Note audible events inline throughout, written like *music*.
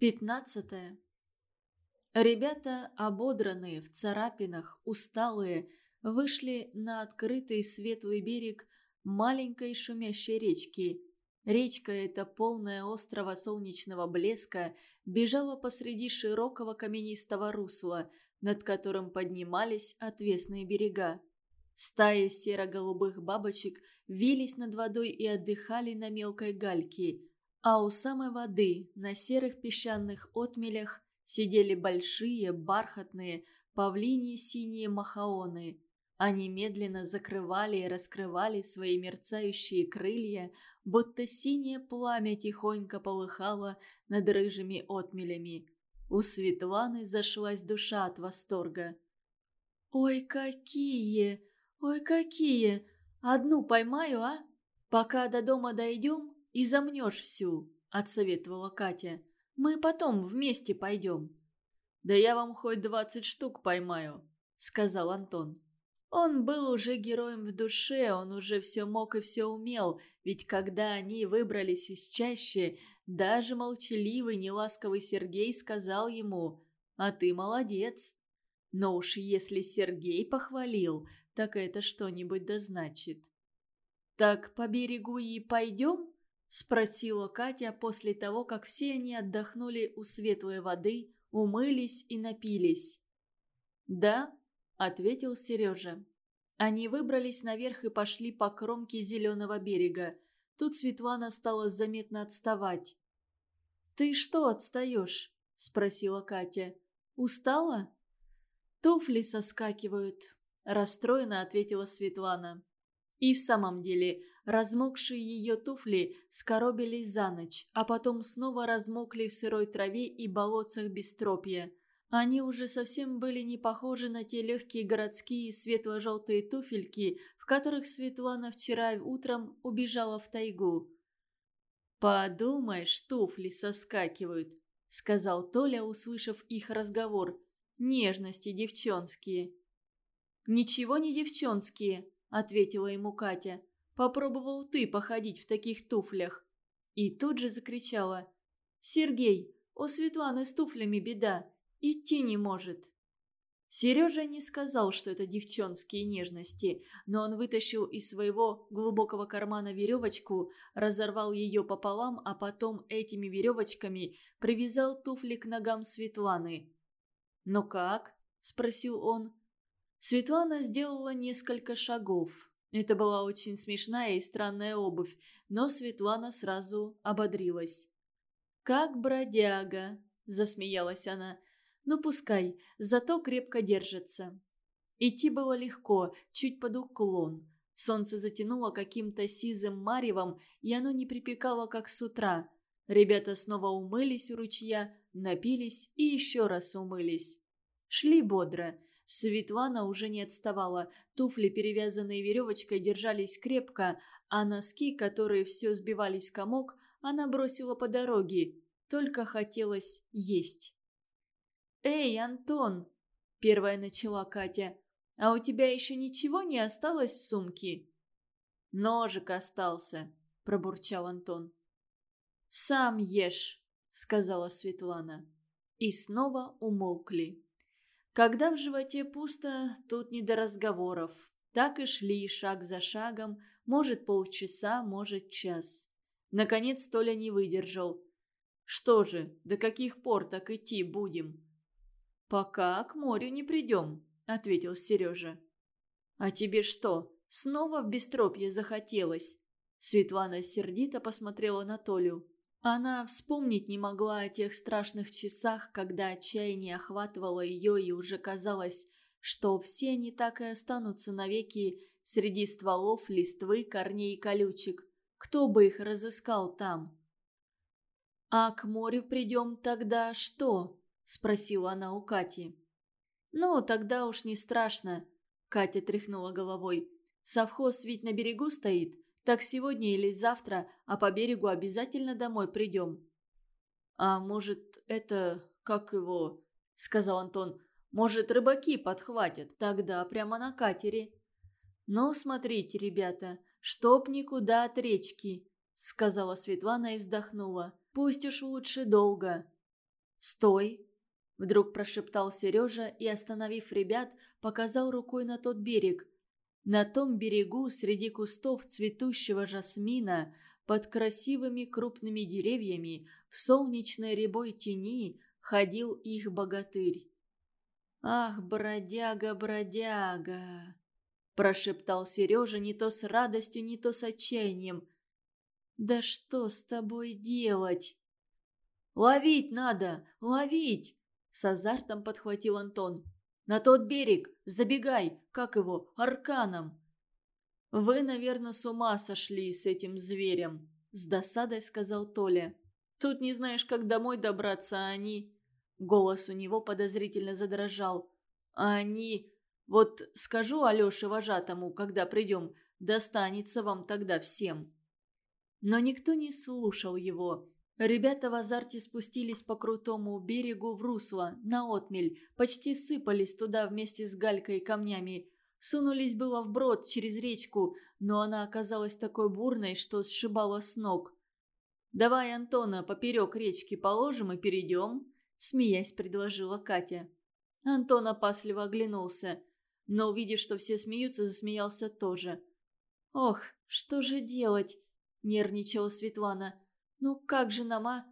Пятнадцатое. Ребята, ободранные, в царапинах, усталые, вышли на открытый светлый берег маленькой шумящей речки. Речка эта, полная острого солнечного блеска, бежала посреди широкого каменистого русла, над которым поднимались отвесные берега. Стаи серо-голубых бабочек вились над водой и отдыхали на мелкой гальке – а у самой воды, на серых песчаных отмелях, сидели большие, бархатные, павлиньи синие махаоны. Они медленно закрывали и раскрывали свои мерцающие крылья, будто синее пламя тихонько полыхало над рыжими отмелями. У Светланы зашлась душа от восторга. «Ой, какие! Ой, какие! Одну поймаю, а? Пока до дома дойдем, и замнешь всю», — отсоветовала Катя. «Мы потом вместе пойдем». «Да я вам хоть двадцать штук поймаю», — сказал Антон. Он был уже героем в душе, он уже все мог и все умел, ведь когда они выбрались из чащи, даже молчаливый, неласковый Сергей сказал ему «А ты молодец». Но уж если Сергей похвалил, так это что-нибудь да значит. «Так по берегу и пойдем?» – спросила Катя после того, как все они отдохнули у светлой воды, умылись и напились. «Да», – ответил Сережа. Они выбрались наверх и пошли по кромке зеленого берега. Тут Светлана стала заметно отставать. «Ты что отстаешь?» – спросила Катя. «Устала?» «Туфли соскакивают», – расстроенно ответила Светлана. И в самом деле, размокшие ее туфли скоробились за ночь, а потом снова размокли в сырой траве и болотцах бестропья. Они уже совсем были не похожи на те легкие городские светло-желтые туфельки, в которых Светлана вчера утром убежала в тайгу. «Подумаешь, туфли соскакивают», — сказал Толя, услышав их разговор. «Нежности девчонские». «Ничего не девчонские», – ответила ему Катя. «Попробовал ты походить в таких туфлях». И тут же закричала. «Сергей, у Светланы с туфлями беда. Идти не может». Сережа не сказал, что это девчонские нежности, но он вытащил из своего глубокого кармана веревочку, разорвал ее пополам, а потом этими веревочками привязал туфли к ногам Светланы. «Ну как?» – спросил он. Светлана сделала несколько шагов. Это была очень смешная и странная обувь, но Светлана сразу ободрилась. «Как бродяга!» – засмеялась она. «Ну пускай, зато крепко держится». Идти было легко, чуть под уклон. Солнце затянуло каким-то сизым маревом, и оно не припекало, как с утра. Ребята снова умылись у ручья, напились и еще раз умылись. Шли бодро – Светлана уже не отставала. Туфли, перевязанные веревочкой, держались крепко, а носки, которые все сбивались в комок, она бросила по дороге. Только хотелось есть. «Эй, Антон!» – первая начала Катя. «А у тебя еще ничего не осталось в сумке?» «Ножик остался», – пробурчал Антон. «Сам ешь», – сказала Светлана. И снова умолкли. Когда в животе пусто, тут не до разговоров. Так и шли шаг за шагом, может полчаса, может час. Наконец Толя не выдержал. «Что же, до каких пор так идти будем?» «Пока к морю не придем», — ответил Сережа. «А тебе что, снова в бестропье захотелось?» Светлана сердито посмотрела на Толю. Она вспомнить не могла о тех страшных часах, когда отчаяние охватывало ее и уже казалось, что все они так и останутся навеки среди стволов, листвы, корней и колючек. Кто бы их разыскал там? «А к морю придем тогда что?» – спросила она у Кати. «Ну, тогда уж не страшно», – Катя тряхнула головой. «Совхоз ведь на берегу стоит. Так сегодня или завтра, а по берегу обязательно домой придем». «А может, это... как его...» — сказал Антон. «Может, рыбаки подхватят? Тогда прямо на катере». «Ну, смотрите, ребята, чтоб никуда от речки», — сказала Светлана и вздохнула. «Пусть уж лучше долго». «Стой!» – вдруг прошептал Сережа и, остановив ребят, показал рукой на тот берег. На том берегу, среди кустов цветущего жасмина, под красивыми крупными деревьями, в солнечной рябой тени, ходил их богатырь. «Ах, бродяга, бродяга!» – прошептал Сережа не то с радостью, не то с отчаянием. «Да что с тобой делать?» «Ловить надо! Ловить!» С азартом подхватил Антон. «На тот берег! Забегай! Как его? Арканом!» «Вы, наверное, с ума сошли с этим зверем», — с досадой сказал Толя. «Тут не знаешь, как домой добраться, а они...» Голос у него подозрительно задрожал. «А они... Вот скажу Алёше вожатому, когда придем, достанется вам тогда всем». Но никто не слушал его. Ребята в азарте спустились по крутому берегу в русло, на отмель, почти сыпались туда вместе с галькой и камнями. Сунулись было вброд через речку, но она оказалась такой бурной, что сшибала с ног. «Давай Антона поперек речки положим и перейдем», – смеясь предложила Катя. Антон опасливо оглянулся, но, увидев, что все смеются, засмеялся тоже. «Ох, что же делать?» – нервничала Светлана. «Ну как же нам, а?»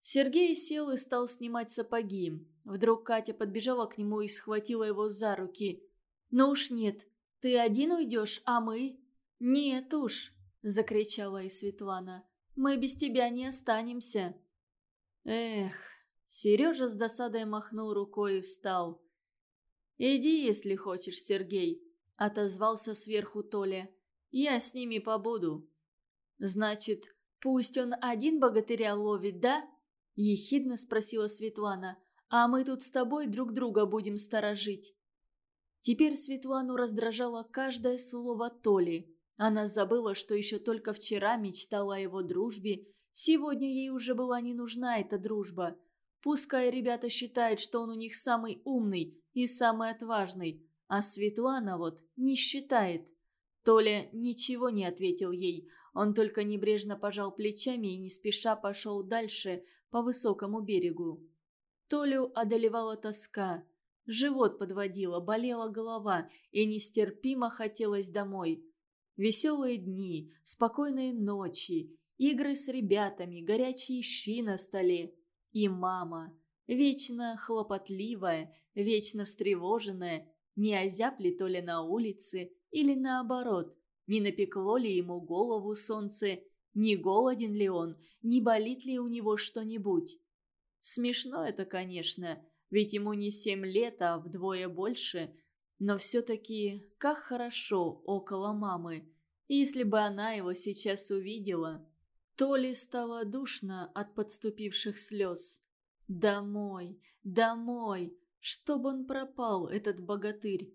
Сергей сел и стал снимать сапоги. Вдруг Катя подбежала к нему и схватила его за руки. «Ну уж нет, ты один уйдешь, а мы?» «Нет уж», – закричала и Светлана. «Мы без тебя не останемся». «Эх», – Сережа с досадой махнул рукой и встал. «Иди, если хочешь, Сергей», – отозвался сверху Толя. «Я с ними побуду». «Значит, «Пусть он один богатыря ловит, да?» – ехидно спросила Светлана. «А мы тут с тобой друг друга будем сторожить». Теперь Светлану раздражало каждое слово Толи. Она забыла, что еще только вчера мечтала о его дружбе. Сегодня ей уже была не нужна эта дружба. Пускай ребята считают, что он у них самый умный и самый отважный, а Светлана вот не считает. Толя ничего не ответил ей – он только небрежно пожал плечами и не спеша пошел дальше по высокому берегу. Толю одолевала тоска. Живот подводила, болела голова, и нестерпимо хотелось домой. Веселые дни, спокойные ночи, игры с ребятами, горячие щи на столе. И мама, вечно хлопотливая, вечно встревоженная, не озяб ли то ли на улице или наоборот, не напекло ли ему голову солнце, не голоден ли он, не болит ли у него что-нибудь. Смешно это, конечно, ведь ему не семь лет, а вдвое больше, но все-таки как хорошо около мамы. Если бы она его сейчас увидела, то ли стало душно от подступивших слез. Домой, домой, чтобы он пропал, этот богатырь.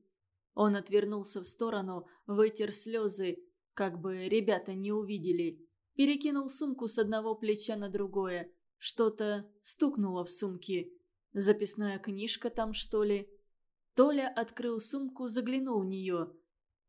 Он отвернулся в сторону, вытер слезы, как бы ребята не увидели. Перекинул сумку с одного плеча на другое. Что-то стукнуло в сумке. Записная книжка там, что ли? Толя открыл сумку, заглянул в нее.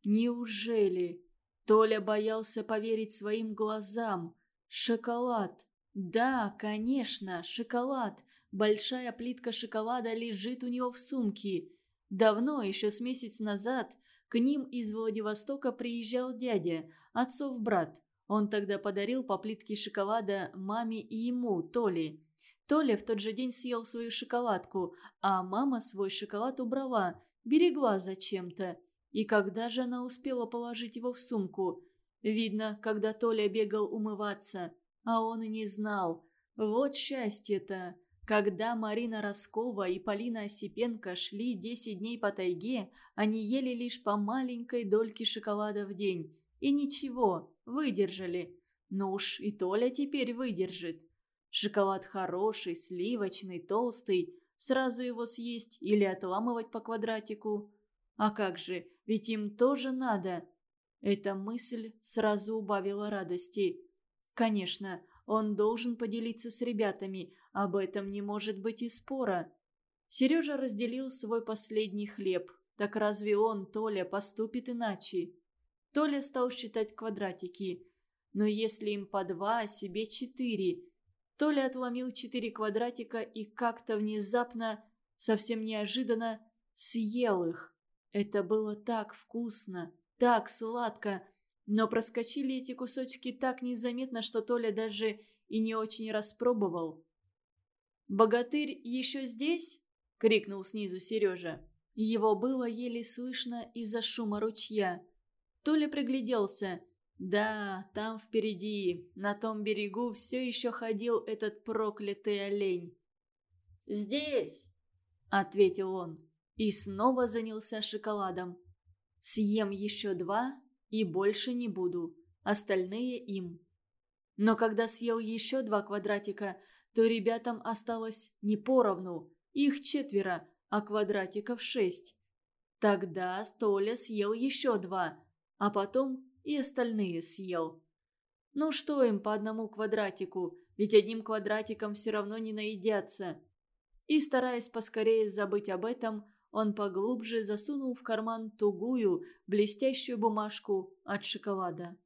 Неужели? Толя боялся поверить своим глазам. Шоколад. Да, конечно, шоколад. Большая плитка шоколада лежит у него в сумке. Давно, еще с месяц назад, к ним из Владивостока приезжал дядя, отцов брат. Он тогда подарил по плитке шоколада маме и ему, Толе. Толя в тот же день съел свою шоколадку, а мама свой шоколад убрала, берегла зачем-то. И когда же она успела положить его в сумку? Видно, когда Толя бегал умываться, а он и не знал. Вот счастье-то! Когда Марина Роскова и Полина Осипенко шли 10 дней по тайге, они ели лишь по маленькой дольке шоколада в день. И ничего, выдержали. Ну уж и Толя теперь выдержит. Шоколад хороший, сливочный, толстый. Сразу его съесть или отламывать по квадратику. А как же, ведь им тоже надо. Эта мысль сразу убавила радости. Конечно, он должен поделиться с ребятами, об этом не может быть и спора. Сережа разделил свой последний хлеб. Так разве он, Толя, поступит иначе? Толя стал считать квадратики. Но если им по два, а себе четыре. Толя отломил четыре квадратика и как-то внезапно, совсем неожиданно, съел их. Это было так вкусно, так сладко, но проскочили эти кусочки так незаметно, что Толя даже и не очень распробовал. «Богатырь еще здесь?» — крикнул снизу Сережа. Его было еле слышно из-за шума ручья. Толя пригляделся. Да, там впереди, на том берегу, все еще ходил этот проклятый олень. «Здесь!» — ответил он и снова занялся шоколадом. «Съем еще два и больше не буду, остальные им». Но когда съел еще два квадратика, то ребятам осталось не поровну, их четверо, а квадратиков шесть. Тогда Столя съел еще два, а потом и остальные съел. Ну что им по одному квадратику, ведь одним квадратиком все равно не наедятся. И, стараясь поскорее забыть об этом, он поглубже засунул в карман тугую, блестящую бумажку от шоколада.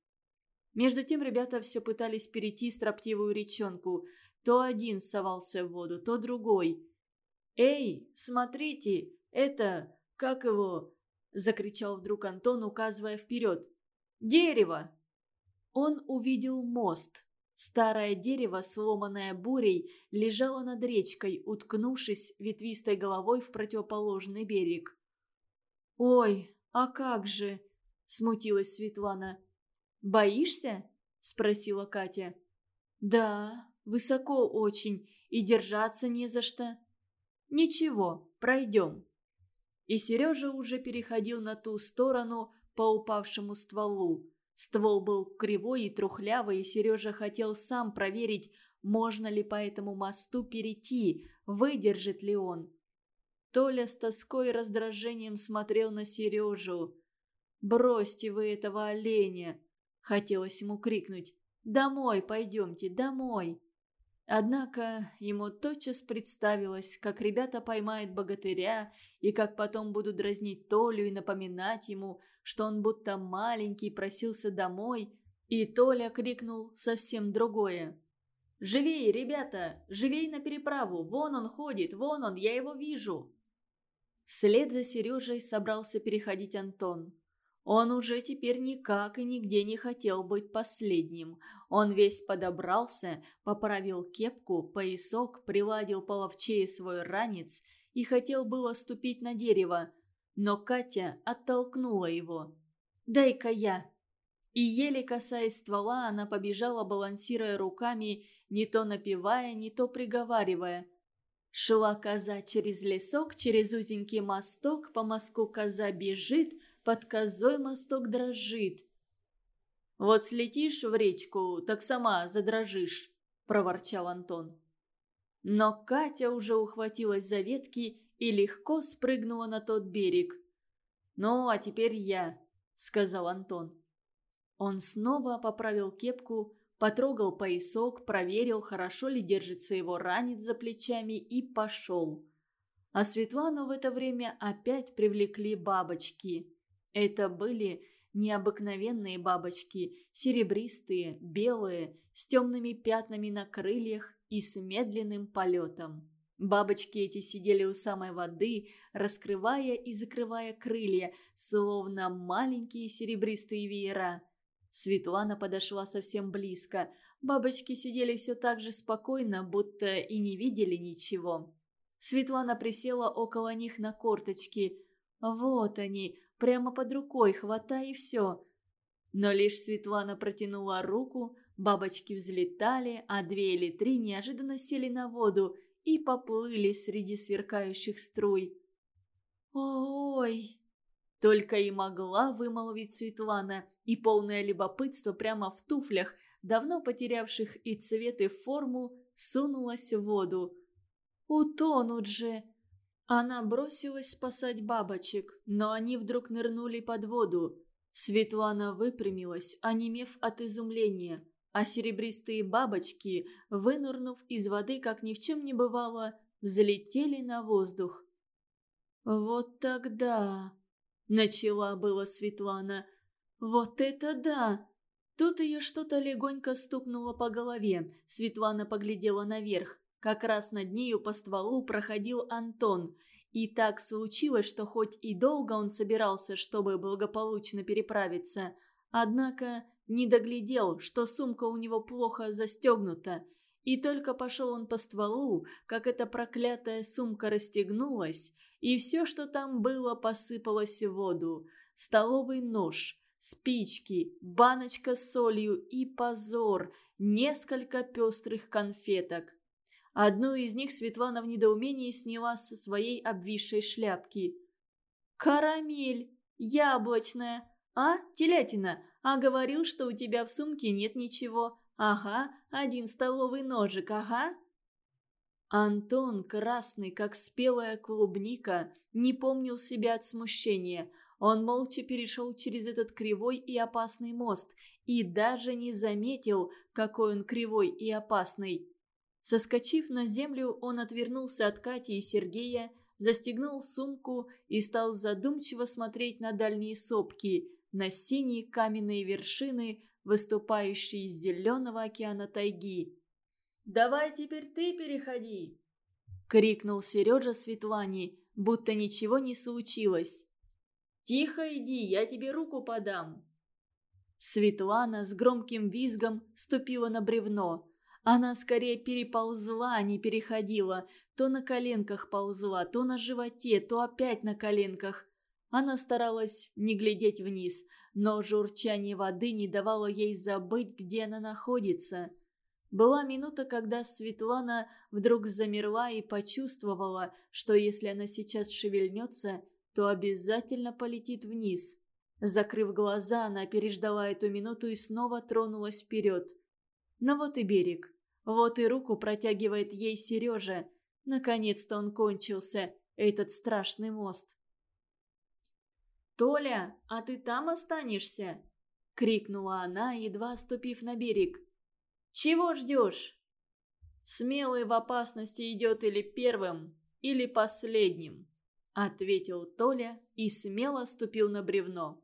Между тем ребята все пытались перейти строптивую речонку. То один совался в воду, то другой. «Эй, смотрите, это, как его?» – закричал вдруг Антон, указывая вперед. «Дерево!» Он увидел мост. Старое дерево, сломанное бурей, лежало над речкой, уткнувшись ветвистой головой в противоположный берег. «Ой, а как же!» – смутилась Светлана. «Боишься?» – спросила Катя. «Да, высоко очень, и держаться не за что». «Ничего, пройдем». И Сережа уже переходил на ту сторону по упавшему стволу. Ствол был кривой и трухлявый, и Сережа хотел сам проверить, можно ли по этому мосту перейти, выдержит ли он. Толя с тоской и раздражением смотрел на Сережу. «Бросьте вы этого оленя!» Хотелось ему крикнуть «Домой пойдемте, домой!» Однако ему тотчас представилось, как ребята поймают богатыря и как потом будут дразнить Толю и напоминать ему, что он будто маленький просился домой, и Толя крикнул совсем другое. «Живей, ребята! Живей на переправу! Вон он ходит, вон он, я его вижу!» Вслед за Сережей собрался переходить Антон. Он уже теперь никак и нигде не хотел быть последним. Он весь подобрался, поправил кепку, поясок, приладил половчее свой ранец и хотел было ступить на дерево. Но Катя оттолкнула его. «Дай-ка я!» И еле касаясь ствола, она побежала, балансируя руками, не то напевая, не то приговаривая. Шла коза через лесок, через узенький мосток, по мостку коза бежит – под козой мосток дрожит. «Вот слетишь в речку, так сама задрожишь», – проворчал Антон. Но Катя уже ухватилась за ветки и легко спрыгнула на тот берег. «Ну, а теперь я», – сказал Антон. Он снова поправил кепку, потрогал поясок, проверил, хорошо ли держится его ранец за плечами и пошел. А Светлану в это время опять привлекли бабочки. Это были необыкновенные бабочки, серебристые, белые, с темными пятнами на крыльях и с медленным полетом. Бабочки эти сидели у самой воды, раскрывая и закрывая крылья, словно маленькие серебристые веера. Светлана подошла совсем близко. Бабочки сидели все так же спокойно, будто и не видели ничего. Светлана присела около них на корточки. Вот они, Прямо под рукой, хватай и все. Но лишь Светлана протянула руку, бабочки взлетали, а две или три неожиданно сели на воду и поплыли среди сверкающих струй. «Ой!» Только и могла вымолвить Светлана, и полное любопытство прямо в туфлях, давно потерявших и цвет, и форму, сунулась в воду. «Утонут же!» Она бросилась спасать бабочек, но они вдруг нырнули под воду. Светлана выпрямилась, онемев от изумления, а серебристые бабочки, вынырнув из воды, как ни в чем не бывало, взлетели на воздух. «Вот тогда...» — начала была Светлана. «Вот это да! Тут ее что-то легонько стукнуло по голове. Светлана поглядела наверх. Как раз над нею по стволу проходил Антон. И так случилось, что хоть и долго он собирался, чтобы благополучно переправиться, однако не доглядел, что сумка у него плохо застегнута. И только пошел он по стволу, как эта проклятая сумка расстегнулась, и все, что там было, посыпалось в воду. Столовый нож, спички, баночка с солью и позор, несколько пестрых конфеток. Одну из них Светлана в недоумении сняла со своей обвисшей шляпки. «Карамель! Яблочная! А, телятина! А говорил, что у тебя в сумке нет ничего. Ага, один столовый ножик, ага!» Антон, красный, как спелая клубника, не помнил себя от смущения – он молча перешел через этот кривой и опасный мост и даже не заметил, какой он кривой и опасный. Соскочив на землю, он отвернулся от Кати и Сергея, застегнул сумку и стал задумчиво смотреть на дальние сопки, на синие каменные вершины, выступающие из зеленого океана тайги. «Давай теперь ты переходи!» — крикнул Сережа Светлане, будто ничего не случилось. «Тихо иди, я тебе руку подам!» Светлана с громким визгом ступила на бревно. Она скорее переползла, а не переходила. То на коленках ползла, то на животе, то опять на коленках. Она старалась не глядеть вниз, но журчание воды не давало ей забыть, где она находится. Была минута, когда Светлана вдруг замерла и почувствовала, что если она сейчас шевельнется, то обязательно полетит вниз. Закрыв глаза, она переждала эту минуту и снова тронулась вперед. Но вот и берег. Вот и руку протягивает ей Сережа. Наконец-то он кончился, этот страшный мост. «Толя, а ты там останешься?» — крикнула она, едва ступив на берег. «Чего ждешь?» «Смелый в опасности идет или первым, или последним», – ответил Толя и смело ступил на бревно.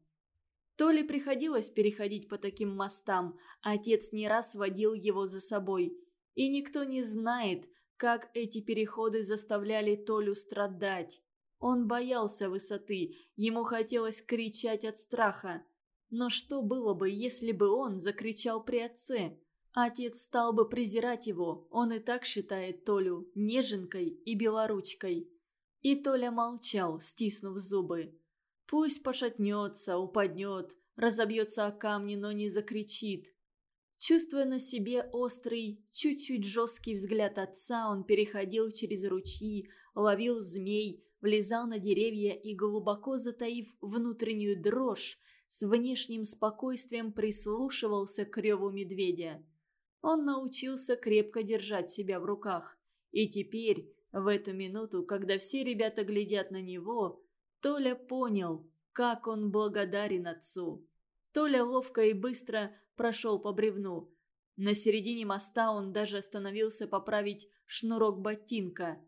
Толе приходилось переходить по таким мостам, отец не раз водил его за собой. И никто не знает, как эти переходы заставляли Толю страдать. Он боялся высоты, ему хотелось кричать от страха. Но что было бы, если бы он закричал при отце? Отец стал бы презирать его, он и так считает Толю неженкой и белоручкой. И Толя молчал, стиснув зубы. Пусть пошатнется, упадет, разобьется о камни, но не закричит. Чувствуя на себе острый, чуть-чуть жесткий взгляд отца, он переходил через ручьи, ловил змей, влезал на деревья и, глубоко затаив внутреннюю дрожь, с внешним спокойствием прислушивался к реву медведя. Он научился крепко держать себя в руках. И теперь, в эту минуту, когда все ребята глядят на него, Толя понял, как он благодарен отцу. Толя ловко и быстро прошел по бревну. На середине моста он даже остановился поправить шнурок ботинка.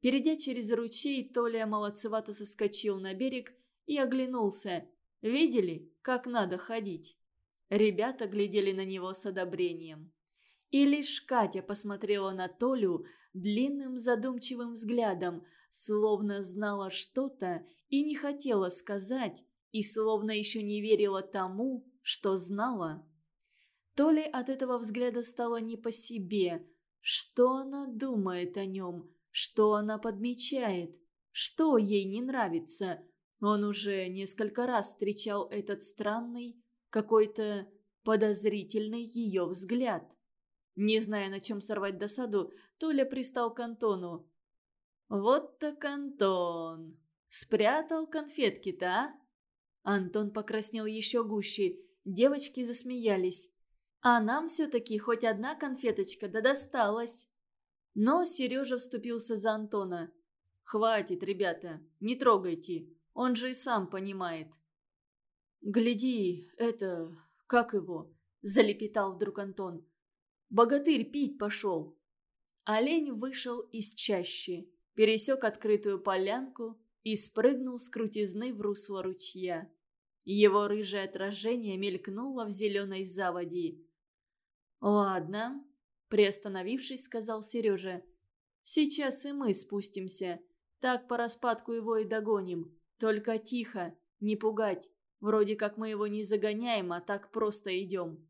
Перейдя через ручей, Толя молодцевато соскочил на берег и оглянулся. Видели, как надо ходить? Ребята глядели на него с одобрением. И лишь Катя посмотрела на Толю длинным задумчивым взглядом, словно знала что-то и не хотела сказать, и словно еще не верила тому, что знала. Толе от этого взгляда стало не по себе. Что она думает о нем? Что она подмечает? Что ей не нравится? Он уже несколько раз встречал этот странный, какой-то подозрительный ее взгляд. Не зная, на чем сорвать досаду, Толя пристал к Антону. «Вот так Антон! Спрятал конфетки-то, а?» Антон покраснел еще гуще. Девочки засмеялись. «А нам все-таки хоть одна конфеточка да досталась!» Но Сережа вступился за Антона. «Хватит, ребята, не трогайте, он же и сам понимает». «Гляди, это... как его?» – залепетал вдруг Антон. Богатырь пить пошел. Олень вышел из чащи, пересек открытую полянку и спрыгнул с крутизны в русло ручья. Его рыжее отражение мелькнуло в зеленой заводи. «Ладно», – приостановившись, сказал Сережа. «Сейчас и мы спустимся. Так по распадку его и догоним. Только тихо, не пугать. Вроде как мы его не загоняем, а так просто идем».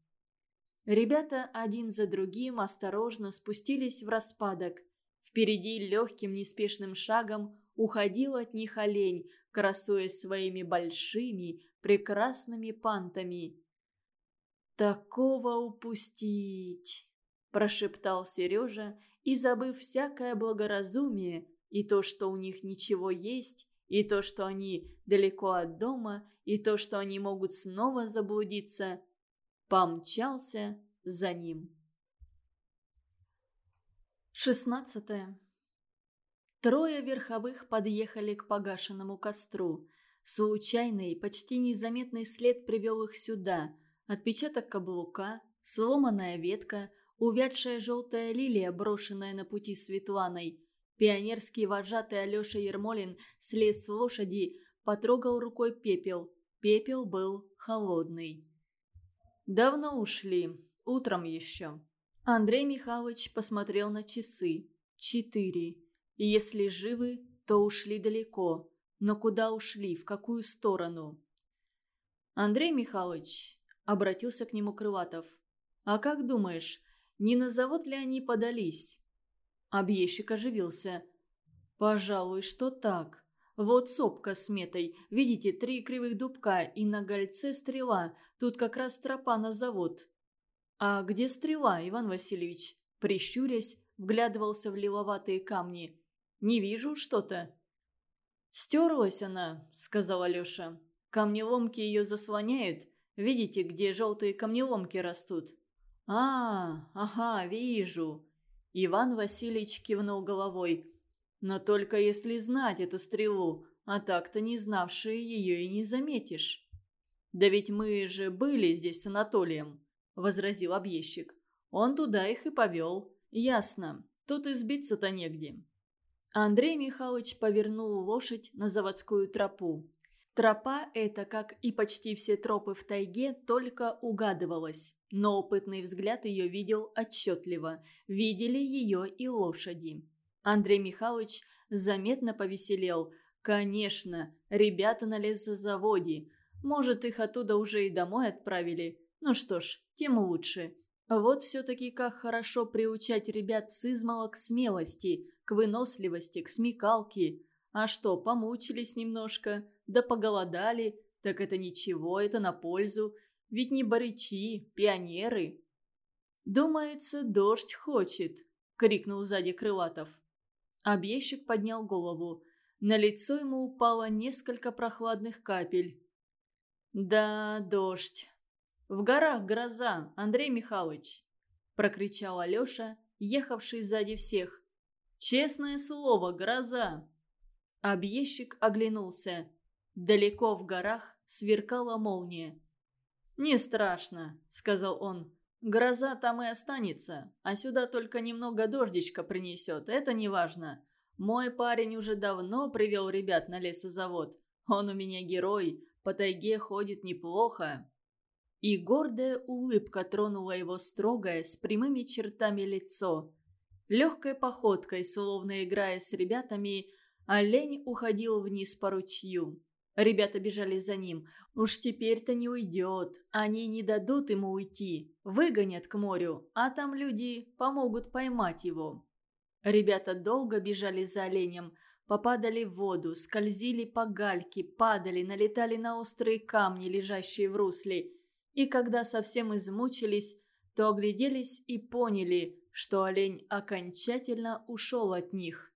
Ребята один за другим осторожно спустились в распадок. Впереди легким неспешным шагом уходил от них олень, красуясь своими большими, прекрасными пантами. «Такого упустить!» – прошептал Сережа и, забыв всякое благоразумие, и то, что у них ничего есть, и то, что они далеко от дома, и то, что они могут снова заблудиться – помчался за ним. Шестнадцатое. Трое верховых подъехали к погашенному костру. Случайный, почти незаметный след привел их сюда. Отпечаток каблука, сломанная ветка, увядшая желтая лилия, брошенная на пути Светланой. Пионерский вожатый Алеша Ермолин слез с лошади, потрогал рукой пепел. Пепел был холодный. «Давно ушли. Утром еще». Андрей Михайлович посмотрел на часы. Четыре. Если живы, то ушли далеко. Но куда ушли, в какую сторону? «Андрей Михайлович», — обратился к нему Крылатов, — «а как думаешь, не на завод ли они подались?» Объездчик оживился. «Пожалуй, что так. Вот сопка с метой. Видите, три кривых дубка и на гольце стрела. Тут как раз тропа на завод. А где стрела, Иван Васильевич? Прищурясь, вглядывался в лиловатые камни. Не вижу что-то. «Стерлась она», — сказал Алеша. «Камнеломки ее заслоняют. Видите, где желтые камнеломки растут?» «А, ага, вижу». Иван Васильевич кивнул головой. Но только если знать эту стрелу, а так-то не знавшие ее и не заметишь. «Да ведь мы же были здесь с Анатолием», — возразил объездчик. «Он туда их и повел. Ясно. Тут избиться-то негде». Андрей Михайлович повернул лошадь на заводскую тропу. Тропа эта, как и почти все тропы в тайге, только угадывалась. Но опытный взгляд ее видел отчетливо. Видели ее и лошади. Андрей Михайлович заметно повеселел. Конечно, ребята на лесозаводе. Может, их оттуда уже и домой отправили. Ну что ж, тем лучше. Вот все-таки как хорошо приучать ребят с измала к смелости, к выносливости, к смекалке. А что, помучились немножко, да поголодали, так это ничего, это на пользу. Ведь не барычи, пионеры. «Думается, дождь хочет», — крикнул сзади Крылатов. Объездчик поднял голову. На лицо ему упало несколько прохладных капель. «Да, дождь. В горах гроза, Андрей Михайлович!» Прокричал Алеша, ехавший сзади всех. «Честное слово, гроза!» Объездчик оглянулся. Далеко в горах сверкала молния. «Не страшно», — сказал он. Гроза там и останется, а сюда только немного дождичка принесет, это не важно. Мой парень уже давно привел ребят на лесозавод. Он у меня герой, по тайге ходит неплохо. И гордая улыбка тронула его строгое, с прямыми чертами лицо. Легкой походкой, словно играя с ребятами, олень уходил вниз по ручью. Ребята бежали за ним. Уж теперь-то не уйдет. Они не дадут ему уйти. Выгонят к морю, а там люди помогут поймать его. Ребята долго бежали за оленем. Попадали в воду, скользили по гальке, падали, налетали на острые камни, лежащие в русле. И когда совсем измучились, то огляделись и поняли, что олень окончательно ушел от них.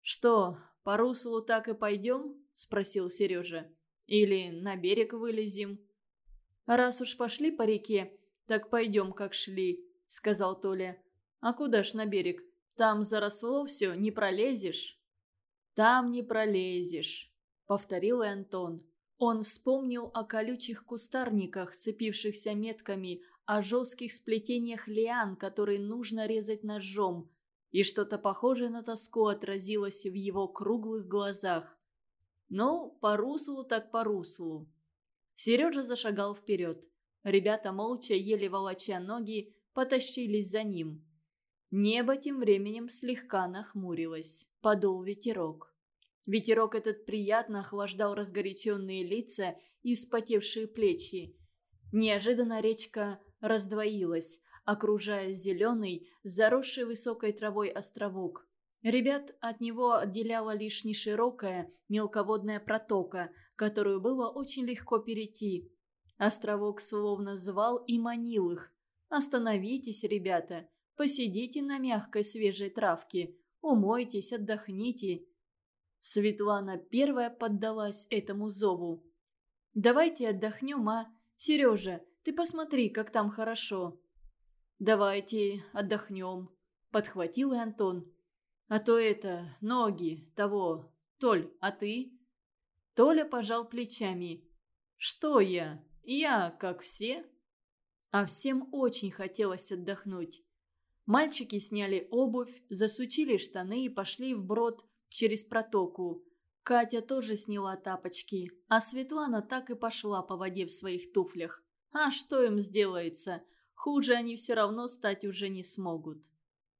«Что, по руслу так и пойдем?» – спросил Сережа. «Или на берег вылезем?» «Раз уж пошли по реке, так пойдем, как шли», – сказал Толя. «А куда ж на берег? Там заросло все, не пролезешь». «Там не пролезешь», – повторил и Антон. Он вспомнил о колючих кустарниках, цепившихся метками, о жестких сплетениях лиан, которые нужно резать ножом, и что-то похожее на тоску отразилось в его круглых глазах. Ну, по руслу так по руслу. Сережа зашагал вперед. Ребята, молча, еле волоча ноги, потащились за ним. Небо тем временем слегка нахмурилось. Подул ветерок. Ветерок этот приятно охлаждал разгоряченные лица и вспотевшие плечи. Неожиданно речка раздвоилась, окружая зеленый, заросший высокой травой островок. Ребят от него отделяла лишь неширокая мелководная протока, которую было очень легко перейти. Островок словно звал и манил их. «Остановитесь, ребята, посидите на мягкой свежей травке, умойтесь, отдохните». Светлана первая поддалась этому зову. «Давайте отдохнем, а? Сережа, ты посмотри, как там хорошо». «Давайте отдохнем», — подхватил и Антон. «А то это, ноги, того. Толь, а ты?» Толя пожал плечами. «Что я? Я, как все?» А всем очень хотелось отдохнуть. Мальчики сняли обувь, засучили штаны и пошли вброд через протоку. Катя тоже сняла тапочки, а Светлана так и пошла по воде в своих туфлях. А что им сделается? Хуже они все равно стать уже не смогут.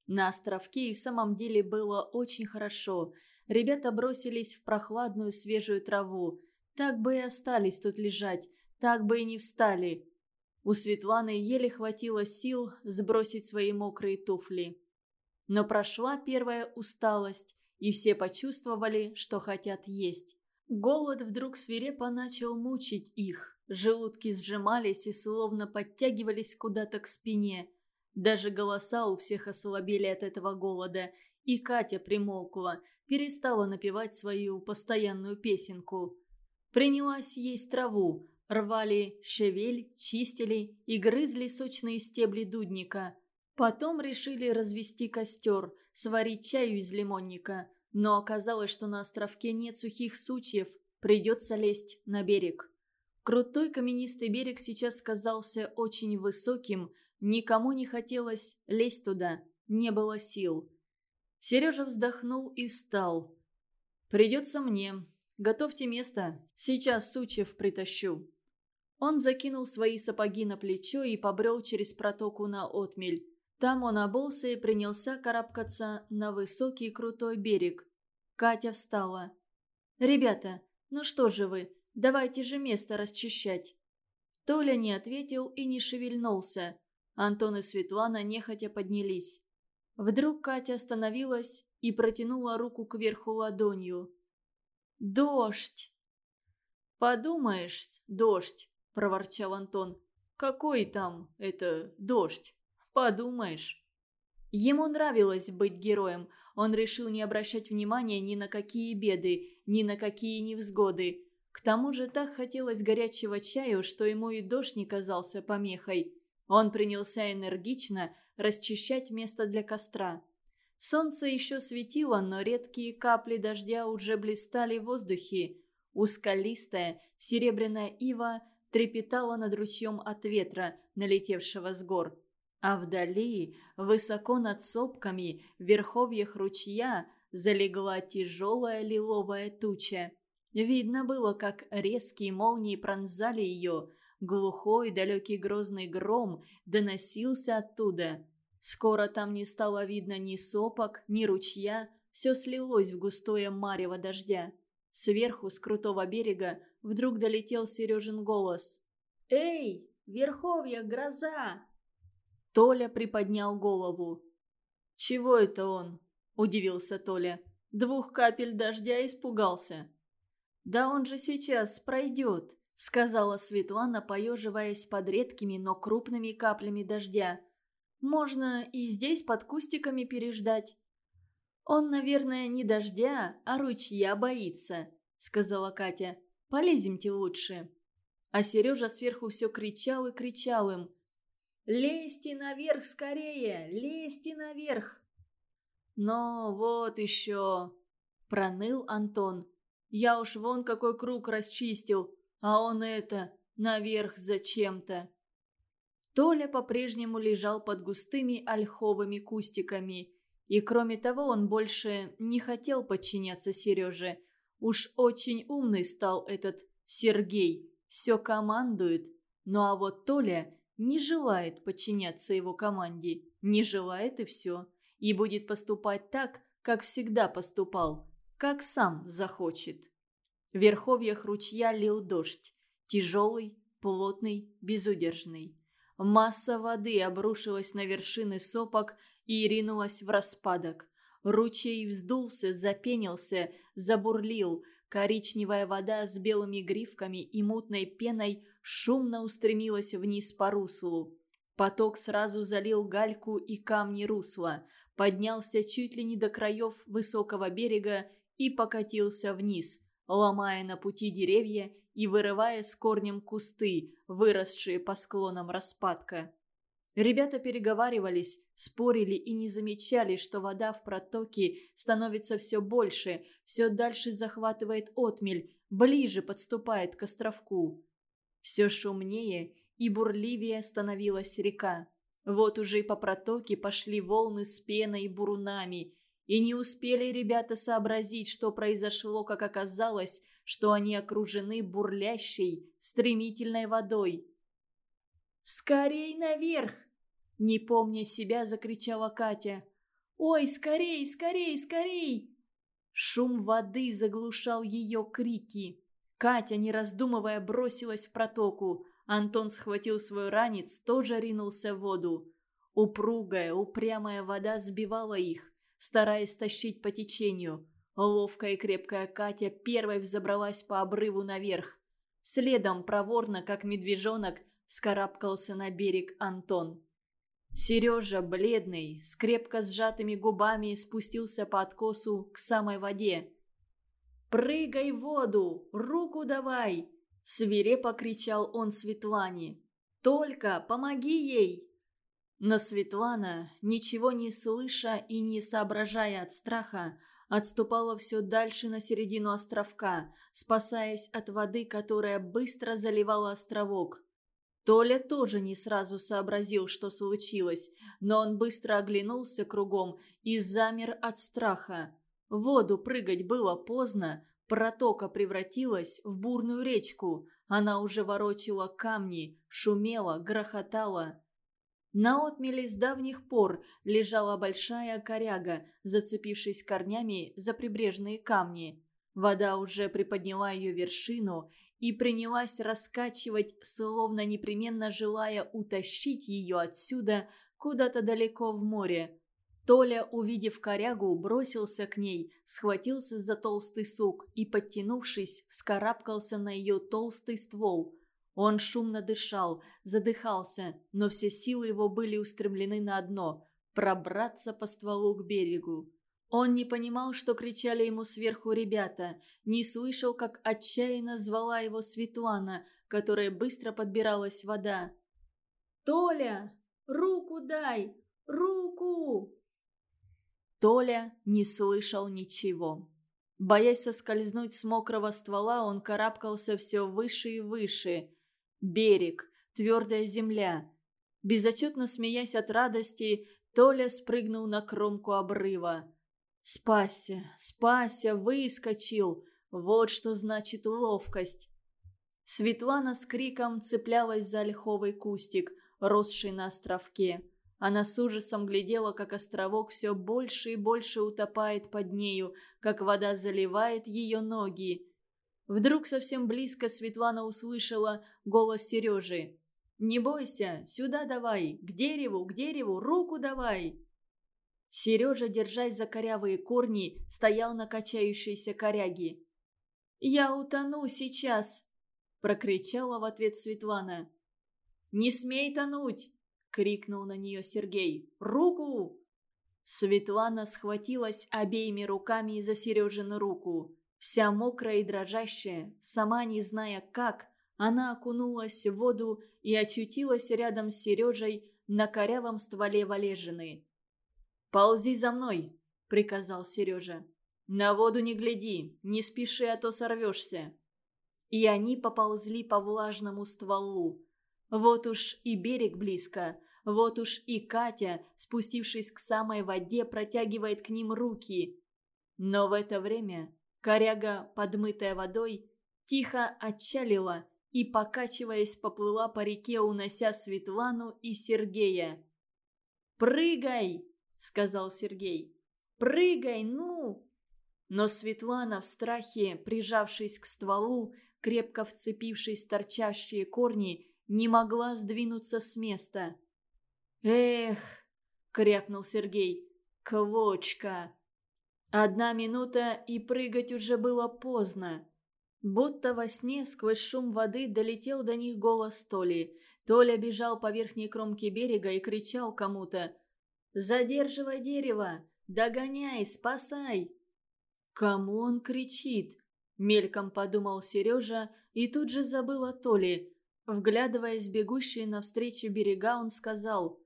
На островке и в самом деле было очень хорошо. Ребята бросились в прохладную свежую траву. Так бы и остались тут лежать, так бы и не встали. У Светланы еле хватило сил сбросить свои мокрые туфли. Но прошла первая усталость, и все почувствовали, что хотят есть. Голод вдруг свирепо начал мучить их. Желудки сжимались и словно подтягивались куда-то к спине. Даже голоса у всех ослабели от этого голода, и Катя примолкла, перестала напевать свою постоянную песенку. Принялась есть траву, рвали шевель, чистили и грызли сочные стебли дудника. Потом решили развести костер, сварить чаю из лимонника. Но оказалось, что на островке нет сухих сучьев, придется лезть на берег. Крутой каменистый берег сейчас казался очень высоким, никому не хотелось лезть туда, не было сил. Сережа вздохнул и встал. «Придется мне. Готовьте место. Сейчас сучьев притащу». Он закинул свои сапоги на плечо и побрел через протоку на отмель. Там он обулся и принялся карабкаться на высокий крутой берег. Катя встала. «Ребята, ну что же вы, Давайте же место расчищать». Толя не ответил и не шевельнулся. Антон и Светлана нехотя поднялись. Вдруг Катя остановилась и протянула руку кверху ладонью. «Дождь!» «Подумаешь, дождь!» – проворчал Антон. «Какой там это дождь? Подумаешь!» Ему нравилось быть героем. Он решил не обращать внимания ни на какие беды, ни на какие невзгоды. К тому же так хотелось горячего чаю, что ему и дождь не казался помехой. Он принялся энергично расчищать место для костра. Солнце еще светило, но редкие капли дождя уже блистали в воздухе. Узколистая серебряная ива трепетала над ручьем от ветра, налетевшего с гор. А вдали, высоко над сопками, в верховьях ручья, залегла тяжелая лиловая туча. Видно было, как резкие молнии пронзали ее. Глухой далекий грозный гром доносился оттуда. Скоро там не стало видно ни сопок, ни ручья, все слилось в густое марево дождя. Сверху, с крутого берега, вдруг долетел Сережин голос. «Эй, Верховья, гроза!» Толя приподнял голову. «Чего это он?» – удивился Толя. «Двух капель дождя испугался». «Да он же сейчас пройдет», — сказала Светлана, поеживаясь под редкими, но крупными каплями дождя. «Можно и здесь под кустиками переждать». «Он, наверное, не дождя, а ручья боится», — сказала Катя. «Полеземте лучше». А Сережа сверху все кричал и кричал им. «Лезьте наверх скорее! Лезьте наверх!» «Но вот еще...» — проныл Антон. Я уж вон какой круг расчистил, а он это, наверх зачем-то. Толя по-прежнему лежал под густыми ольховыми кустиками. И кроме того, он больше не хотел подчиняться Сереже. Уж очень умный стал этот Сергей. все командует. Ну а вот Толя не желает подчиняться его команде. Не желает и все. И будет поступать так, как всегда поступал, как сам захочет. В верховьях ручья лил дождь. Тяжелый, плотный, безудержный. Масса воды обрушилась на вершины сопок и ринулась в распадок. Ручей вздулся, запенился, забурлил. Коричневая вода с белыми грифками и мутной пеной шумно устремилась вниз по руслу. Поток сразу залил гальку и камни русла, поднялся чуть ли не до краев высокого берега и покатился вниз, ломая на пути деревья и вырывая с корнем кусты, выросшие по склонам распадка. Ребята переговаривались, спорили и не замечали, что вода в протоке становится все больше, все дальше захватывает отмель, ближе подступает к островку. Все шумнее и бурливее становилась река. Вот уже и по протоке пошли волны с пеной и бурунами. И не успели ребята сообразить, что произошло, как оказалось, что они окружены бурлящей, стремительной водой. «Скорей наверх!» Не помня себя, закричала Катя. «Ой, скорей, скорей, скорей!» Шум воды заглушал ее крики. Катя, не раздумывая, бросилась в протоку. Антон схватил свой ранец, тоже ринулся в воду. Упругая, упрямая вода сбивала их, стараясь тащить по течению. Ловкая и крепкая Катя первой взобралась по обрыву наверх. Следом, проворно, как медвежонок, скарабкался на берег Антон. Сережа, бледный, с крепко сжатыми губами, спустился по откосу к самой воде. «Прыгай в воду! Руку давай!» – свирепо кричал он Светлане. «Только помоги ей!» Но Светлана, ничего не слыша и не соображая от страха, отступала все дальше на середину островка, спасаясь от воды, которая быстро заливала островок. Толя тоже не сразу сообразил, что случилось, но он быстро оглянулся кругом и замер от страха. В воду прыгать было поздно, протока превратилась в бурную речку. Она уже ворочила камни, шумела, грохотала. На отмеле с давних пор лежала большая коряга, зацепившись корнями за прибрежные камни. Вода уже приподняла ее вершину и принялась раскачивать, словно непременно желая утащить ее отсюда куда-то далеко в море. Толя, увидев корягу, бросился к ней, схватился за толстый сук и, подтянувшись, вскарабкался на ее толстый ствол. Он шумно дышал, задыхался, но все силы его были устремлены на одно – пробраться по стволу к берегу. Он не понимал, что кричали ему сверху ребята, не слышал, как отчаянно звала его Светлана, которая быстро подбиралась вода. «Толя, руку дай! Руку!» Толя не слышал ничего. Боясь соскользнуть с мокрого ствола, он карабкался все выше и выше. Берег, твердая земля. Безотчетно смеясь от радости, Толя спрыгнул на кромку обрыва. Спасся, спасся, выскочил. Вот что значит ловкость. Светлана с криком цеплялась за ольховый кустик, росший на островке. Она с ужасом глядела, как островок все больше и больше утопает под нею, как вода заливает ее ноги. Вдруг совсем близко Светлана услышала голос Сережи. «Не бойся, сюда давай, к дереву, к дереву, руку давай!» Сережа, держась за корявые корни, стоял на качающейся коряге. «Я утону сейчас!» – прокричала в ответ Светлана. «Не смей тонуть!» – крикнул на нее Сергей. «Руку!» Светлана схватилась обеими руками за Сережину руку. Вся мокрая и дрожащая, сама не зная как, она окунулась в воду и очутилась рядом с Сережей на корявом стволе валежины. «Ползи за мной!» – приказал Сережа. «На воду не гляди, не спеши, а то сорвешься!» И они поползли по влажному стволу. Вот уж и берег близко, вот уж и Катя, спустившись к самой воде, протягивает к ним руки. Но в это время коряга, подмытая водой, тихо отчалила и, покачиваясь, поплыла по реке, унося Светлану и Сергея. «Прыгай!» — сказал Сергей. «Прыгай, ну!» Но Светлана в страхе, прижавшись к стволу, крепко вцепившись в торчащие корни, не могла сдвинуться с места. «Эх!» — крякнул Сергей. «Квочка!» Одна минута, и прыгать уже было поздно. Будто во сне сквозь шум воды долетел до них голос Толи. Толя бежал по верхней кромке берега и кричал кому-то. «Задерживай дерево! Догоняй! Спасай!» «Кому он кричит?» – мельком подумал Сережа и тут же забыл о Толе. Вглядываясь в бегущие навстречу берега, он сказал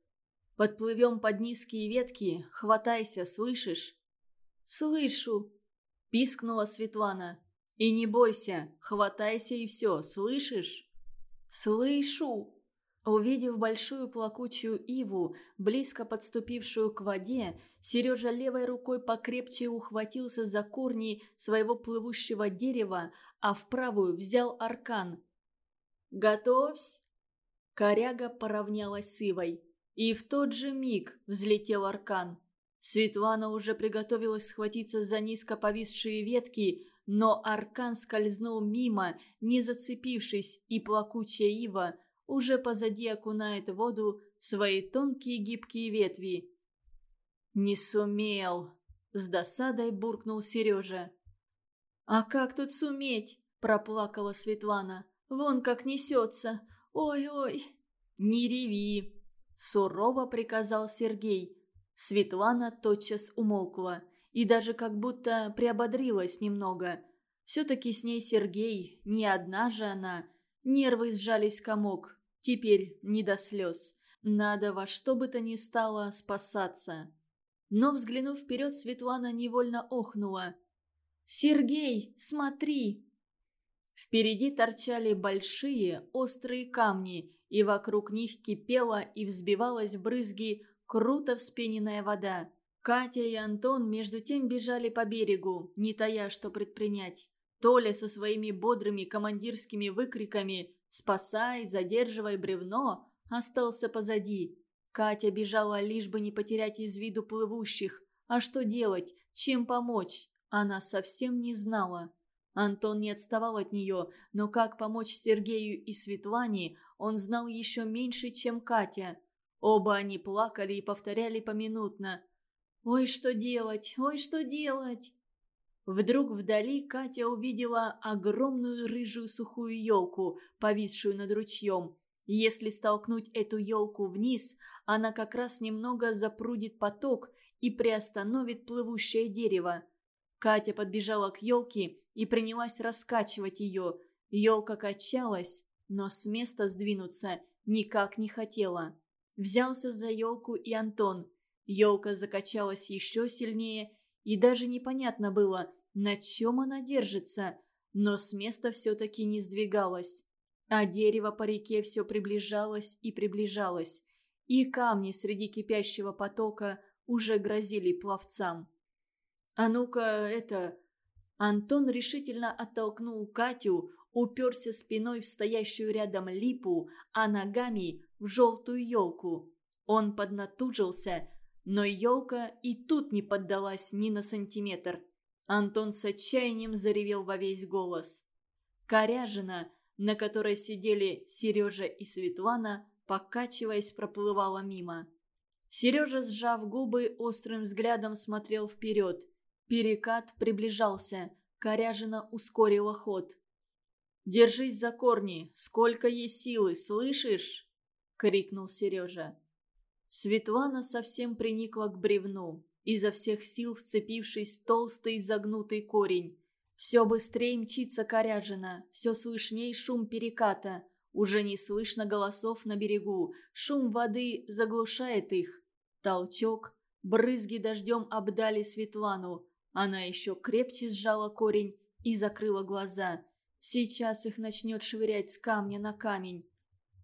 «Подплывем под низкие ветки, хватайся, слышишь?» «Слышу!» – пискнула Светлана. «И не бойся, хватайся и все, слышишь?» «Слышу!» Увидев большую плакучую иву, близко подступившую к воде, Сережа левой рукой покрепче ухватился за корни своего плывущего дерева, а в правую взял аркан. «Готовься!» Коряга поравнялась с ивой, и в тот же миг взлетел аркан. Светлана уже приготовилась схватиться за низко повисшие ветки, но аркан скользнул мимо, не зацепившись, и плакучая ива – уже позади окунает в воду свои тонкие гибкие ветви. «Не сумел!» – с досадой буркнул Сережа. «А как тут суметь?» – проплакала Светлана. «Вон как несется! Ой-ой!» «Не реви!» – сурово приказал Сергей. Светлана тотчас умолкла и даже как будто приободрилась немного. Все-таки с ней Сергей, не одна же она. Нервы сжались комок, Теперь не до слез. Надо во что бы то ни стало спасаться. Но, взглянув вперед, Светлана невольно охнула. «Сергей, смотри!» Впереди торчали большие, острые камни, и вокруг них кипела и взбивалась в брызги круто вспененная вода. Катя и Антон между тем бежали по берегу, не тая что предпринять. Толя со своими бодрыми командирскими выкриками «Спасай, задерживай бревно!» остался позади. Катя бежала, лишь бы не потерять из виду плывущих. А что делать? Чем помочь? Она совсем не знала. Антон не отставал от нее, но как помочь Сергею и Светлане, он знал еще меньше, чем Катя. Оба они плакали и повторяли поминутно. «Ой, что делать? Ой, что делать?» Вдруг вдали Катя увидела огромную рыжую сухую елку, повисшую над ручьем. Если столкнуть эту елку вниз, она как раз немного запрудит поток и приостановит плывущее дерево. Катя подбежала к елке и принялась раскачивать ее. Елка качалась, но с места сдвинуться никак не хотела. Взялся за елку и Антон. Елка закачалась еще сильнее, и даже непонятно было, на чем она держится, но с места все-таки не сдвигалась. А дерево по реке все приближалось и приближалось, и камни среди кипящего потока уже грозили пловцам. «А ну-ка, это...» Антон решительно оттолкнул Катю, уперся спиной в стоящую рядом липу, а ногами в желтую елку. Он поднатужился, но елка и тут не поддалась ни на сантиметр. Антон с отчаянием заревел во весь голос. Коряжина, на которой сидели Сережа и Светлана, покачиваясь, проплывала мимо. Сережа, сжав губы, острым взглядом смотрел вперед. Перекат приближался. Коряжина ускорила ход. «Держись за корни! Сколько есть силы, слышишь?» — крикнул Сережа. Светлана совсем приникла к бревну изо всех сил вцепившись в толстый загнутый корень. Все быстрее мчится коряжина, все слышней шум переката. Уже не слышно голосов на берегу, шум воды заглушает их. Толчок, брызги дождем обдали Светлану. Она еще крепче сжала корень и закрыла глаза. Сейчас их начнет швырять с камня на камень.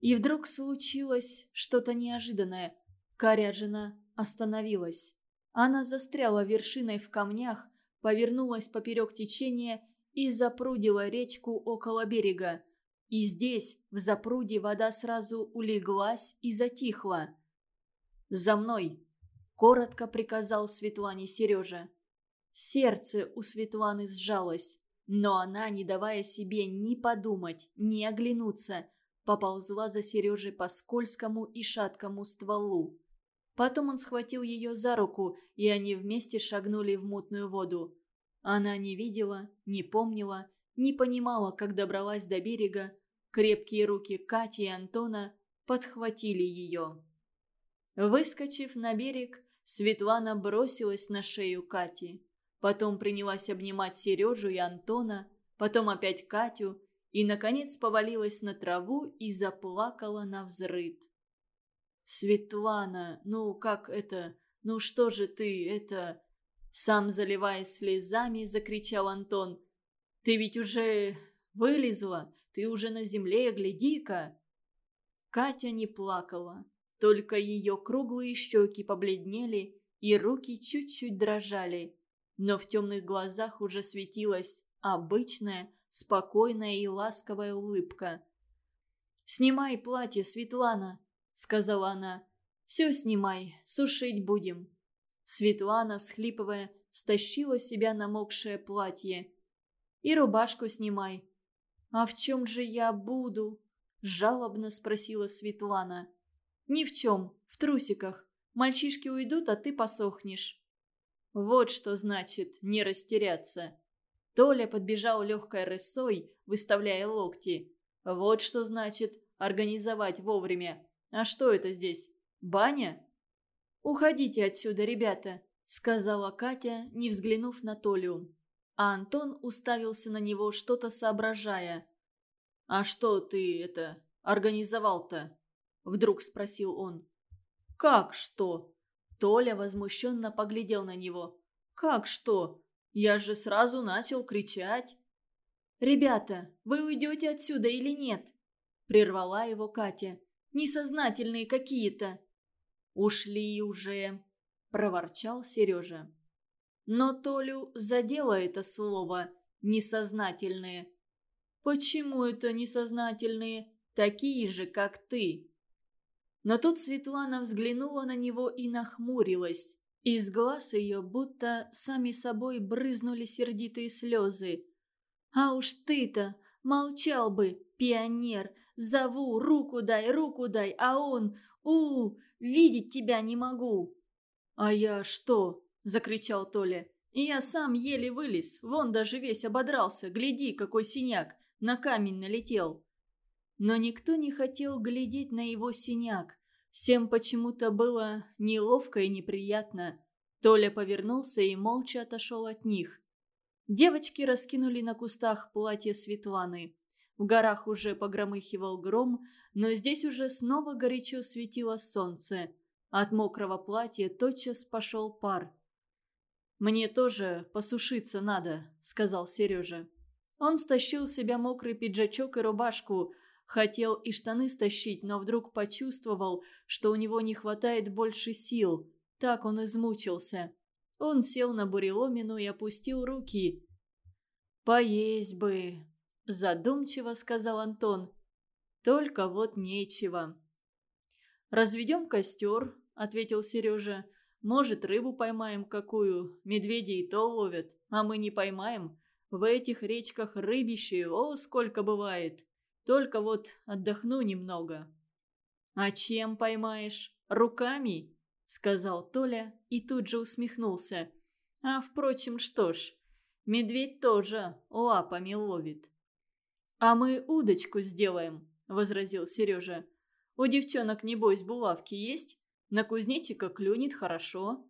И вдруг случилось что-то неожиданное. Коряжина остановилась. Она застряла вершиной в камнях, повернулась поперек течения и запрудила речку около берега. И здесь, в запруде, вода сразу улеглась и затихла. «За мной!» – коротко приказал Светлане Сережа. Сердце у Светланы сжалось, но она, не давая себе ни подумать, ни оглянуться, поползла за Сережей по скользкому и шаткому стволу. Потом он схватил ее за руку, и они вместе шагнули в мутную воду. Она не видела, не помнила, не понимала, как добралась до берега. Крепкие руки Кати и Антона подхватили ее. Выскочив на берег, Светлана бросилась на шею Кати. Потом принялась обнимать Сережу и Антона, потом опять Катю и, наконец, повалилась на траву и заплакала на взрыд. «Светлана, ну как это? Ну что же ты, это...» Сам заливаясь слезами, закричал Антон. «Ты ведь уже вылезла, ты уже на земле, гляди-ка!» Катя не плакала, только ее круглые щеки побледнели и руки чуть-чуть дрожали. Но в темных глазах уже светилась обычная, спокойная и ласковая улыбка. «Снимай платье, Светлана!» — сказала она. «Все снимай, сушить будем». Светлана, всхлипывая, стащила себя намокшее платье. «И рубашку снимай». «А в чем же я буду?» – жалобно спросила Светлана. «Ни в чем, в трусиках. Мальчишки уйдут, а ты посохнешь». Вот что значит не растеряться. Толя подбежал легкой рысой, выставляя локти. Вот что значит организовать вовремя. А что это здесь? Баня? «Уходите отсюда, ребята», — сказала Катя, не взглянув на Толю. А Антон уставился на него, что-то соображая. «А что ты, это, организовал-то?» — вдруг спросил он. «Как что?» Толя возмущенно поглядел на него. «Как что? Я же сразу начал кричать». «Ребята, вы уйдете отсюда или нет?» Прервала его Катя несознательные какие-то». «Ушли уже», – проворчал Сережа. Но Толю задело это слово «несознательные». «Почему это несознательные? Такие же, как ты». Но тут Светлана взглянула на него и нахмурилась. Из глаз ее будто сами собой брызнули сердитые слезы. «А уж ты-то молчал бы, пионер, Зову, руку дай, руку дай, а он, у, видеть тебя не могу. А я что? закричал Толя. Я сам еле вылез, вон даже весь ободрался, гляди, какой синяк, на камень налетел. Но никто не хотел глядеть на его синяк. Всем почему-то было неловко и неприятно. Толя повернулся и молча отошел от них. Девочки раскинули на кустах платье Светланы. В горах уже погромыхивал гром, но здесь уже снова горячо светило солнце. От мокрого платья тотчас пошел пар. «Мне тоже посушиться надо», — сказал Сережа. Он стащил с себя мокрый пиджачок и рубашку, хотел и штаны стащить, но вдруг почувствовал, что у него не хватает больше сил. Так он измучился. Он сел на буреломину и опустил руки. «Поесть бы», Задумчиво сказал Антон. Только вот нечего. «Разведем костер», — ответил Сережа. «Может, рыбу поймаем какую? Медведи и то ловят, а мы не поймаем. В этих речках рыбищи, о, сколько бывает. Только вот отдохну немного». «А чем поймаешь? Руками?» — сказал Толя и тут же усмехнулся. «А, впрочем, что ж, медведь тоже лапами ловит». «А мы удочку сделаем», – возразил Сережа. «У девчонок, небось, булавки есть? На кузнечика клюнет хорошо».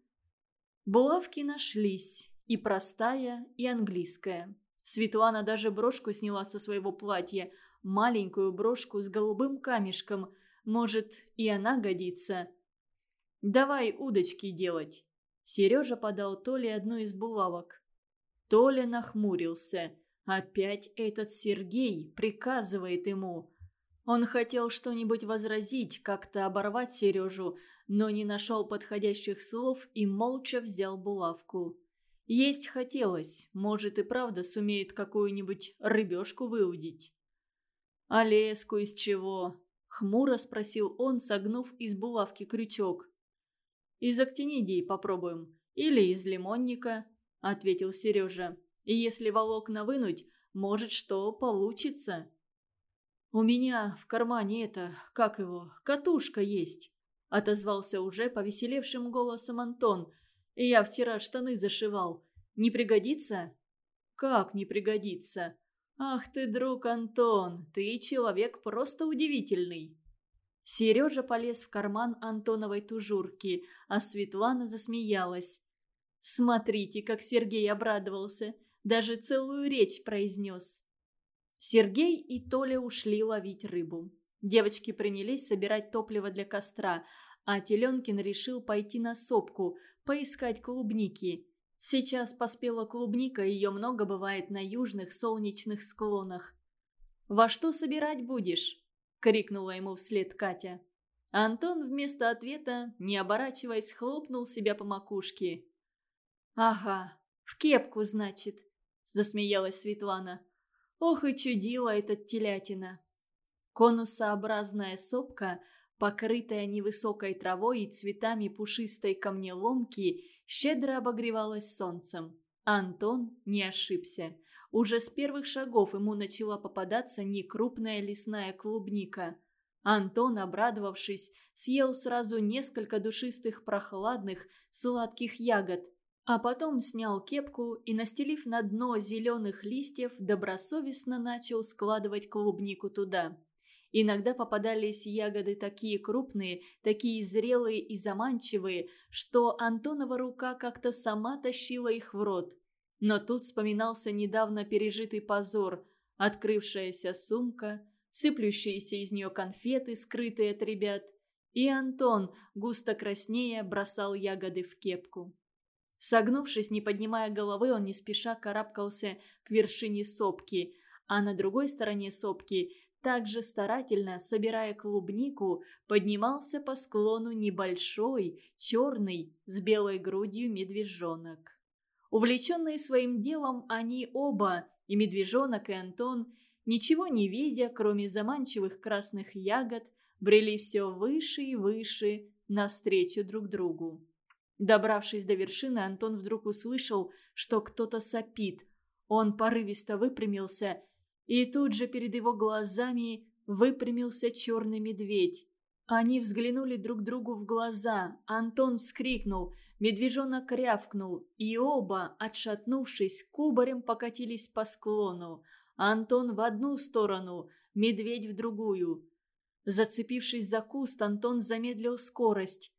Булавки нашлись, и простая, и английская. Светлана даже брошку сняла со своего платья, маленькую брошку с голубым камешком. Может, и она годится. «Давай удочки делать». Сережа подал Толе одну из булавок. Толя нахмурился – Опять этот Сергей приказывает ему. Он хотел что-нибудь возразить, как-то оборвать Сережу, но не нашел подходящих слов и молча взял булавку. Есть хотелось, может и правда сумеет какую-нибудь рыбешку выудить. «А леску из чего?» — хмуро спросил он, согнув из булавки крючок. «Из актинидии попробуем. Или из лимонника», — ответил Сережа. «И если волокна вынуть, может, что получится». «У меня в кармане это, как его, катушка есть», — отозвался уже повеселевшим голосом Антон. «Я вчера штаны зашивал. Не пригодится?» «Как не пригодится? Ах ты, друг Антон, ты человек просто удивительный!» Сережа полез в карман Антоновой тужурки, а Светлана засмеялась. «Смотрите, как Сергей обрадовался, даже целую речь произнес». Сергей и Толя ушли ловить рыбу. Девочки принялись собирать топливо для костра, а Теленкин решил пойти на сопку, поискать клубники. Сейчас поспела клубника, ее много бывает на южных солнечных склонах. «Во что собирать будешь?» – крикнула ему вслед Катя. Антон вместо ответа, не оборачиваясь, хлопнул себя по макушке. «Ага, в кепку, значит», – засмеялась Светлана. Ох и чудила этот телятина. Конусообразная сопка, покрытая невысокой травой и цветами пушистой камнеломки, щедро обогревалась солнцем. Антон не ошибся. Уже с первых шагов ему начала попадаться некрупная лесная клубника. Антон, обрадовавшись, съел сразу несколько душистых прохладных сладких ягод, а потом снял кепку и, настелив на дно зеленых листьев, добросовестно начал складывать клубнику туда. Иногда попадались ягоды такие крупные, такие зрелые и заманчивые, что Антонова рука как-то сама тащила их в рот. Но тут вспоминался недавно пережитый позор, открывшаяся сумка, сыплющиеся из нее конфеты, скрытые от ребят. И Антон, густо краснея, бросал ягоды в кепку. Согнувшись, не поднимая головы, он не спеша карабкался к вершине сопки, а на другой стороне сопки, также старательно, собирая клубнику, поднимался по склону небольшой, черный, с белой грудью медвежонок. Увлеченные своим делом, они оба, и медвежонок, и Антон, ничего не видя, кроме заманчивых красных ягод, брели все выше и выше навстречу друг другу. Добравшись до вершины, Антон вдруг услышал, что кто-то сопит. Он порывисто выпрямился, и тут же перед его глазами выпрямился черный медведь. Они взглянули друг другу в глаза. Антон вскрикнул, медвежонок рявкнул, и оба, отшатнувшись, кубарем покатились по склону. Антон в одну сторону, медведь в другую. Зацепившись за куст, Антон замедлил скорость.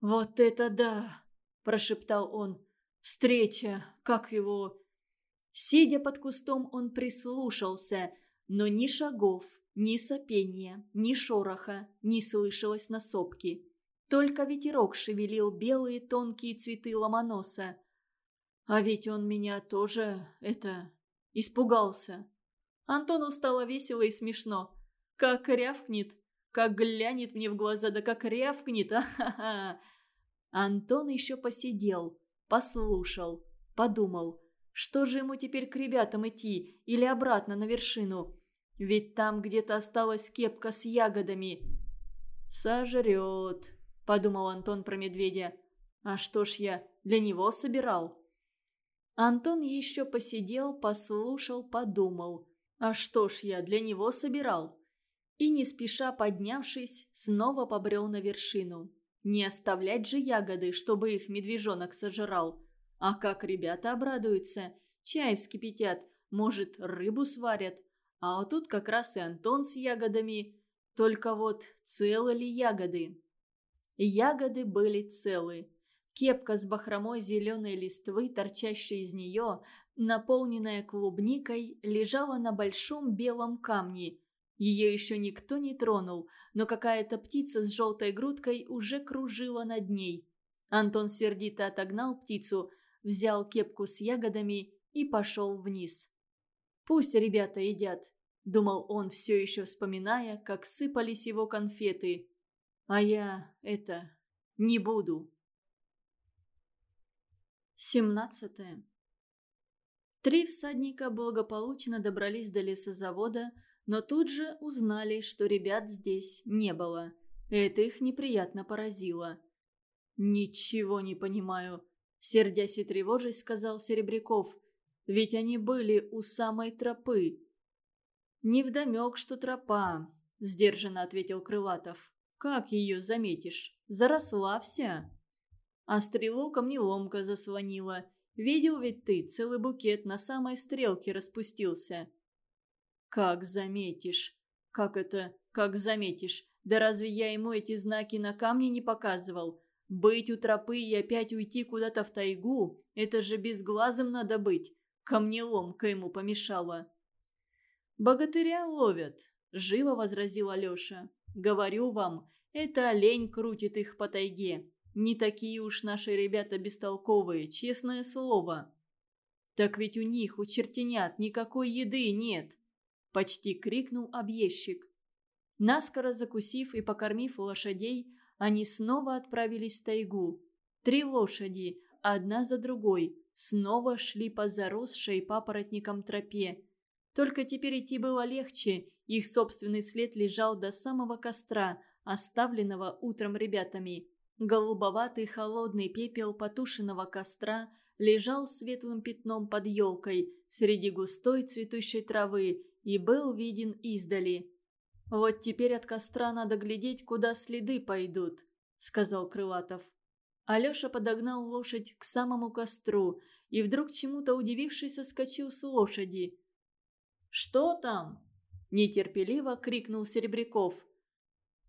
«Вот это да!» – прошептал он. «Встреча! Как его?» Сидя под кустом, он прислушался, но ни шагов, ни сопения, ни шороха не слышалось на сопке. Только ветерок шевелил белые тонкие цветы ломоноса. А ведь он меня тоже, это, испугался. Антону стало весело и смешно. Как рявкнет, как глянет мне в глаза, да как рявкнет, *laughs* а-ха-ха. Антон еще посидел, послушал, подумал, что же ему теперь к ребятам идти или обратно на вершину. Ведь там где-то осталась кепка с ягодами. «Сожрет», — подумал Антон про медведя. «А что ж я для него собирал?» Антон еще посидел, послушал, подумал. «А что ж я для него собирал?» и, не спеша поднявшись, снова побрел на вершину. Не оставлять же ягоды, чтобы их медвежонок сожрал. А как ребята обрадуются, чай вскипятят, может, рыбу сварят. А вот тут как раз и Антон с ягодами. Только вот целы ли ягоды? Ягоды были целы. Кепка с бахромой зеленой листвы, торчащей из нее, наполненная клубникой, лежала на большом белом камне – ее еще никто не тронул, но какая-то птица с желтой грудкой уже кружила над ней. Антон сердито отогнал птицу, взял кепку с ягодами и пошел вниз. «Пусть ребята едят», — думал он, все еще вспоминая, как сыпались его конфеты. «А я это... не буду». Семнадцатое. Три всадника благополучно добрались до лесозавода, но тут же узнали, что ребят здесь не было. Это их неприятно поразило. «Ничего не понимаю», — сердясь и тревожась, сказал Серебряков. «Ведь они были у самой тропы». «Невдомек, что тропа», — сдержанно ответил Крылатов. «Как ее заметишь? Заросла вся». А стрелу камнеломка заслонила. Видел ведь ты, целый букет на самой стрелке распустился. «Как заметишь? Как это, как заметишь? Да разве я ему эти знаки на камне не показывал? Быть у тропы и опять уйти куда-то в тайгу – это же безглазым надо быть. Камнеломка ему помешала». «Богатыря ловят», – живо возразил Алеша. «Говорю вам, это олень крутит их по тайге. Не такие уж наши ребята бестолковые, честное слово». «Так ведь у них, у чертенят, никакой еды нет», – почти крикнул объездчик. Наскоро закусив и покормив лошадей, они снова отправились в тайгу. Три лошади, одна за другой, снова шли по заросшей папоротникам тропе. Только теперь идти было легче, их собственный след лежал до самого костра, оставленного утром ребятами. Голубоватый холодный пепел потушенного костра лежал светлым пятном под елкой среди густой цветущей травы и был виден издали. «Вот теперь от костра надо глядеть, куда следы пойдут», — сказал Крылатов. Алеша подогнал лошадь к самому костру и вдруг чему-то удивившись соскочил с лошади. «Что там?» – нетерпеливо крикнул Серебряков.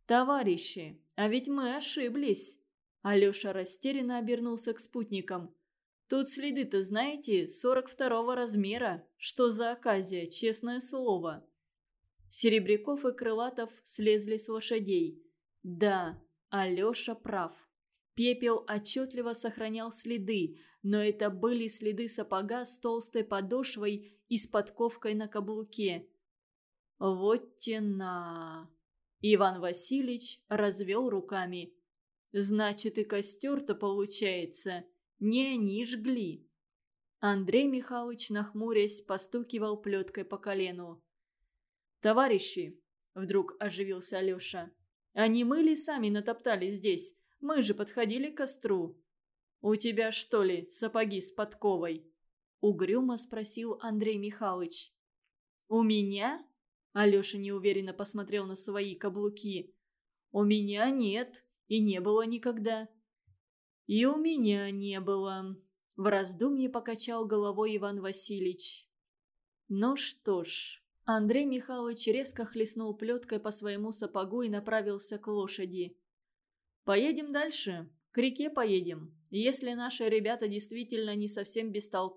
«Товарищи, а ведь мы ошиблись!» Алеша растерянно обернулся к спутникам. Тут следы-то, знаете, 42-го размера. Что за оказия, честное слово. Серебряков и Крылатов слезли с лошадей. Да, Алеша прав. Пепел отчетливо сохранял следы, но это были следы сапога с толстой подошвой и с подковкой на каблуке. Вот тена. Иван Васильевич развел руками. Значит, и костер-то получается. Не они жгли. Андрей Михайлович, нахмурясь, постукивал плеткой по колену. «Товарищи!» – вдруг оживился Алеша. «Они мы сами натоптали здесь? Мы же подходили к костру». «У тебя, что ли, сапоги с подковой?» – угрюмо спросил Андрей Михайлович. «У меня?» – Алеша неуверенно посмотрел на свои каблуки. «У меня нет и не было никогда». «И у меня не было», — в раздумье покачал головой Иван Васильевич. «Ну что ж...» Андрей Михайлович резко хлестнул плеткой по своему сапогу и направился к лошади. «Поедем дальше. К реке поедем. Если наши ребята действительно не совсем бестолковые,